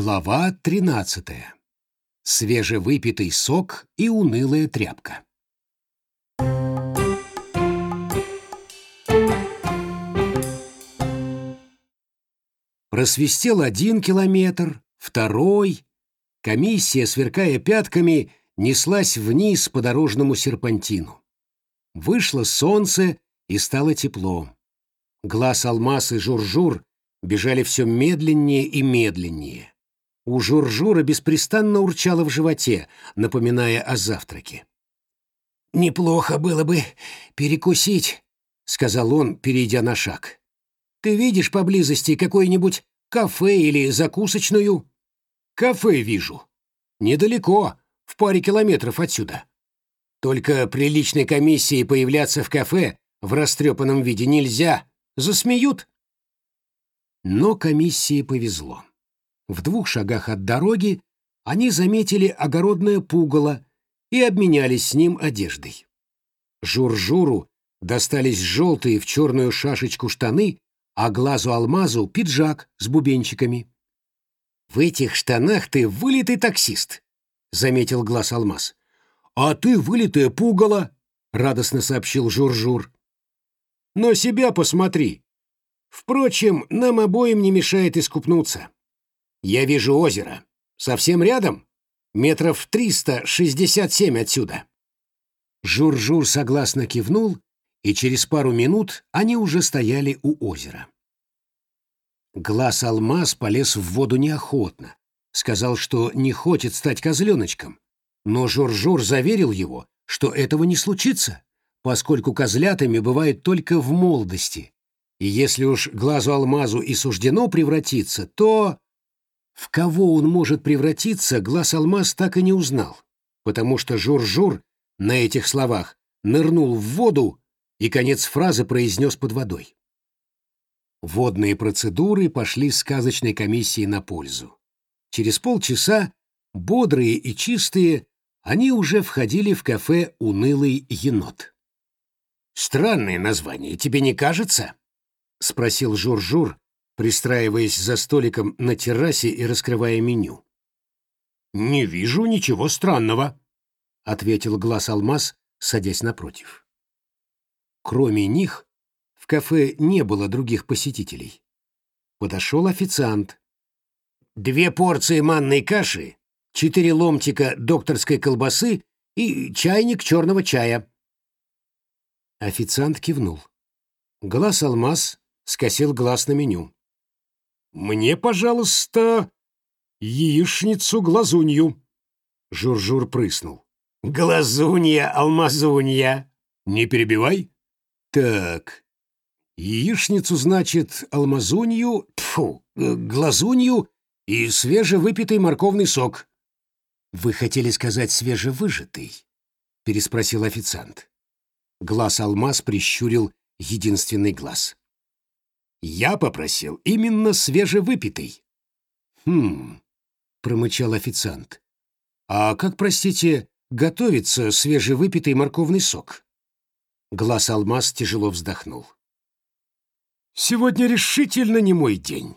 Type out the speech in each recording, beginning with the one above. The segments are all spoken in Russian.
Глава 13. Свежевыпитый сок и унылая тряпка. Просвистел один километр, второй. Комиссия, сверкая пятками, неслась вниз по дорожному серпантину. Вышло солнце и стало тепло. Глаз алмаз и журжур бежали все медленнее и медленнее. У Журжура беспрестанно урчало в животе, напоминая о завтраке. «Неплохо было бы перекусить», — сказал он, перейдя на шаг. «Ты видишь поблизости какое-нибудь кафе или закусочную?» «Кафе вижу. Недалеко, в паре километров отсюда. Только при личной комиссии появляться в кафе в растрепанном виде нельзя. Засмеют». Но комиссии повезло. В двух шагах от дороги они заметили огородное пугало и обменялись с ним одеждой. Жур-журу достались желтые в черную шашечку штаны, а глазу-алмазу — пиджак с бубенчиками. «В этих штанах ты вылитый таксист», — заметил глаз-алмаз. «А ты вылитое пугало», — радостно сообщил Жур-жур. «Но себя посмотри. Впрочем, нам обоим не мешает искупнуться». Я вижу озеро. Совсем рядом? Метров триста шестьдесят семь отсюда. Жур-Жур согласно кивнул, и через пару минут они уже стояли у озера. Глаз-алмаз полез в воду неохотно. Сказал, что не хочет стать козленочком. Но Жур-Жур заверил его, что этого не случится, поскольку козлятами бывает только в молодости. И если уж глазу-алмазу и суждено превратиться, то... В кого он может превратиться, глаз-алмаз так и не узнал, потому что Жур-Жур на этих словах нырнул в воду и конец фразы произнес под водой. Водные процедуры пошли сказочной комиссии на пользу. Через полчаса, бодрые и чистые, они уже входили в кафе «Унылый енот». «Странное название, тебе не кажется?» — спросил Жур-Жур, пристраиваясь за столиком на террасе и раскрывая меню. «Не вижу ничего странного», — ответил глаз алмаз, садясь напротив. Кроме них, в кафе не было других посетителей. Подошел официант. «Две порции манной каши, четыре ломтика докторской колбасы и чайник черного чая». Официант кивнул. Глаз алмаз скосил глаз на меню. «Мне, пожалуйста, яичницу-глазунью». Жур-Жур прыснул. «Глазунья-алмазунья». «Не перебивай». «Так, яичницу, значит, алмазунью, тфу, глазунью и свежевыпитый морковный сок». «Вы хотели сказать свежевыжатый?» — переспросил официант. Глаз-алмаз прищурил единственный глаз. Я попросил именно свежевыпитый. Хм, промычал официант. А как, простите, готовится свежевыпитый морковный сок? Глаз алмаз тяжело вздохнул. Сегодня решительно не мой день.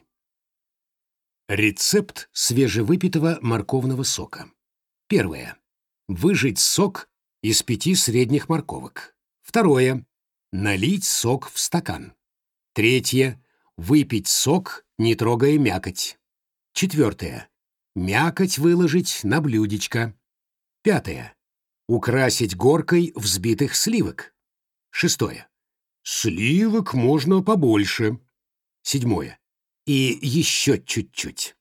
Рецепт свежевыпитого морковного сока. Первое. Выжать сок из пяти средних морковок. Второе. Налить сок в стакан. Третье. Выпить сок, не трогая мякоть. Четвертое. Мякоть выложить на блюдечко. Пятое. Украсить горкой взбитых сливок. Шестое. Сливок можно побольше. Седьмое. И еще чуть-чуть.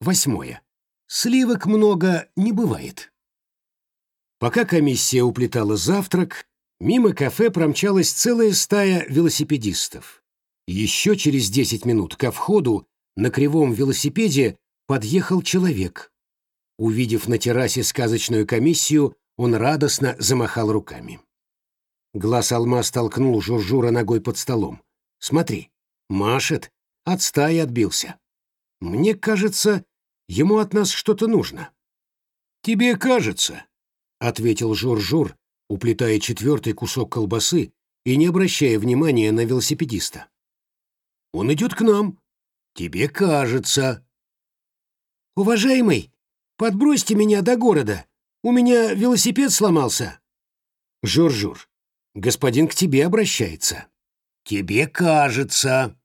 Восьмое. Сливок много не бывает. Пока комиссия уплетала завтрак, мимо кафе промчалась целая стая велосипедистов. Еще через десять минут ко входу на кривом велосипеде подъехал человек. Увидев на террасе сказочную комиссию, он радостно замахал руками. Глаз алмаз толкнул Журжура ногой под столом. «Смотри, машет, от стаи отбился. Мне кажется, ему от нас что-то нужно». «Тебе кажется», — ответил Журжур, уплетая четвертый кусок колбасы и не обращая внимания на велосипедиста. Он идет к нам. Тебе кажется. «Уважаемый, подбросьте меня до города. У меня велосипед сломался». «Жур-жур, господин к тебе обращается». «Тебе кажется».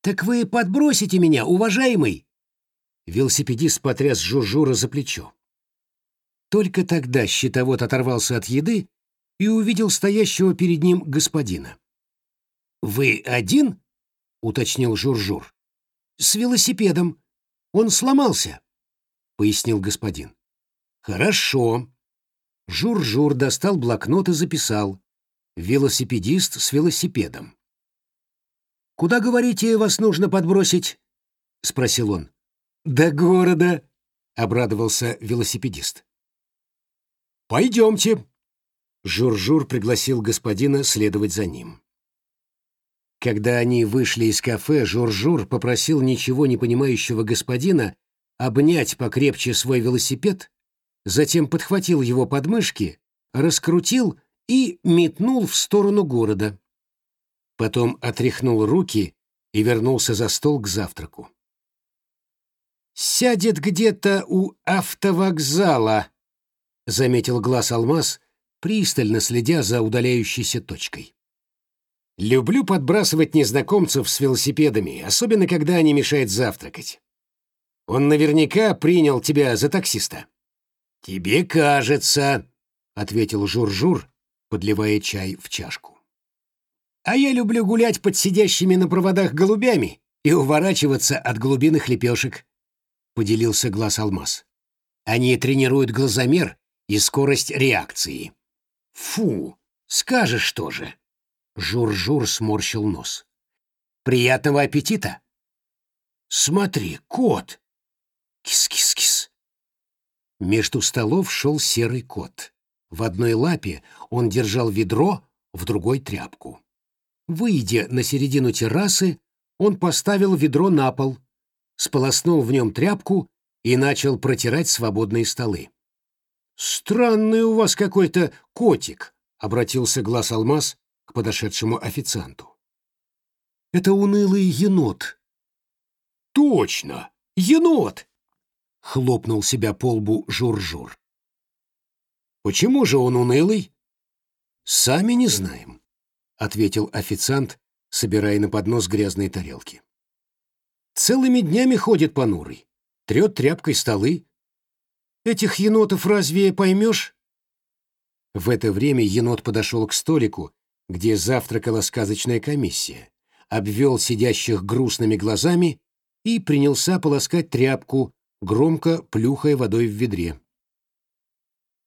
«Так вы подбросите меня, уважаемый?» Велосипедист потряс Журжура за плечо. Только тогда щитовод оторвался от еды и увидел стоящего перед ним господина. «Вы один?» — уточнил Журжур. «С велосипедом. Он сломался», — пояснил господин. «Хорошо». Жур-Жур достал блокнот и записал. «Велосипедист с велосипедом». «Куда, говорите, вас нужно подбросить?» — спросил он. «До города», — обрадовался велосипедист. «Пойдемте». Жур-Жур пригласил господина следовать за ним. Когда они вышли из кафе, Жур-Жур попросил ничего не понимающего господина обнять покрепче свой велосипед затем подхватил его подмышки, раскрутил и метнул в сторону города. Потом отряхнул руки и вернулся за стол к завтраку. «Сядет где-то у автовокзала», — заметил глаз алмаз, пристально следя за удаляющейся точкой. «Люблю подбрасывать незнакомцев с велосипедами, особенно когда они мешают завтракать. Он наверняка принял тебя за таксиста». «Тебе кажется», — ответил Жур-Жур, подливая чай в чашку. «А я люблю гулять под сидящими на проводах голубями и уворачиваться от глубинных лепешек», — поделился глаз алмаз. «Они тренируют глазомер и скорость реакции». «Фу, скажешь тоже». Жур-Жур сморщил нос. «Приятного аппетита!» «Смотри, кот!» «Кис-кис-кис!» Между столов шел серый кот. В одной лапе он держал ведро, в другой — тряпку. Выйдя на середину террасы, он поставил ведро на пол, сполоснул в нем тряпку и начал протирать свободные столы. «Странный у вас какой-то котик», — обратился глаз алмаз к подошедшему официанту. «Это унылый енот». «Точно, енот!» хлопнул себя по лбу Жур-Жур. «Почему же он унылый?» «Сами не знаем», — ответил официант, собирая на поднос грязные тарелки. «Целыми днями ходит понурый, трет тряпкой столы. Этих енотов разве поймешь?» В это время енот подошел к столику, где завтракала сказочная комиссия, обвел сидящих грустными глазами и принялся полоскать тряпку, громко плюхая водой в ведре.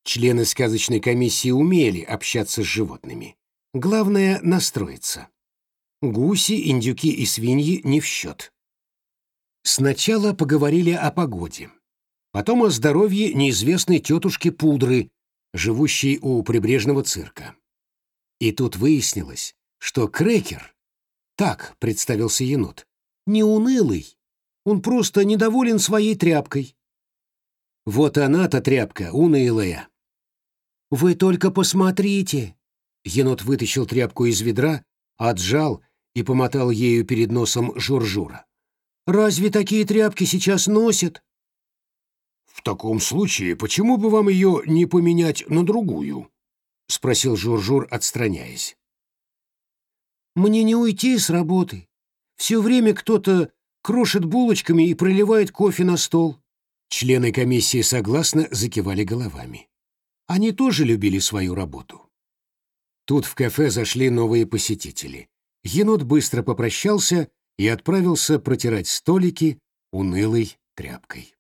Члены сказочной комиссии умели общаться с животными. Главное — настроиться. Гуси, индюки и свиньи не в счет. Сначала поговорили о погоде. Потом о здоровье неизвестной тетушки Пудры, живущей у прибрежного цирка. И тут выяснилось, что Крекер, так представился енот, не унылый, он просто недоволен своей тряпкой. Вот она-то тряпка, унылая. Вы только посмотрите. Енот вытащил тряпку из ведра, отжал и помотал ею перед носом Журжура. Разве такие тряпки сейчас носят? В таком случае, почему бы вам ее не поменять на другую? Спросил Журжур, отстраняясь. Мне не уйти с работы. Все время кто-то крошит булочками и проливает кофе на стол. Члены комиссии согласно закивали головами. Они тоже любили свою работу. Тут в кафе зашли новые посетители. Енот быстро попрощался и отправился протирать столики унылой тряпкой.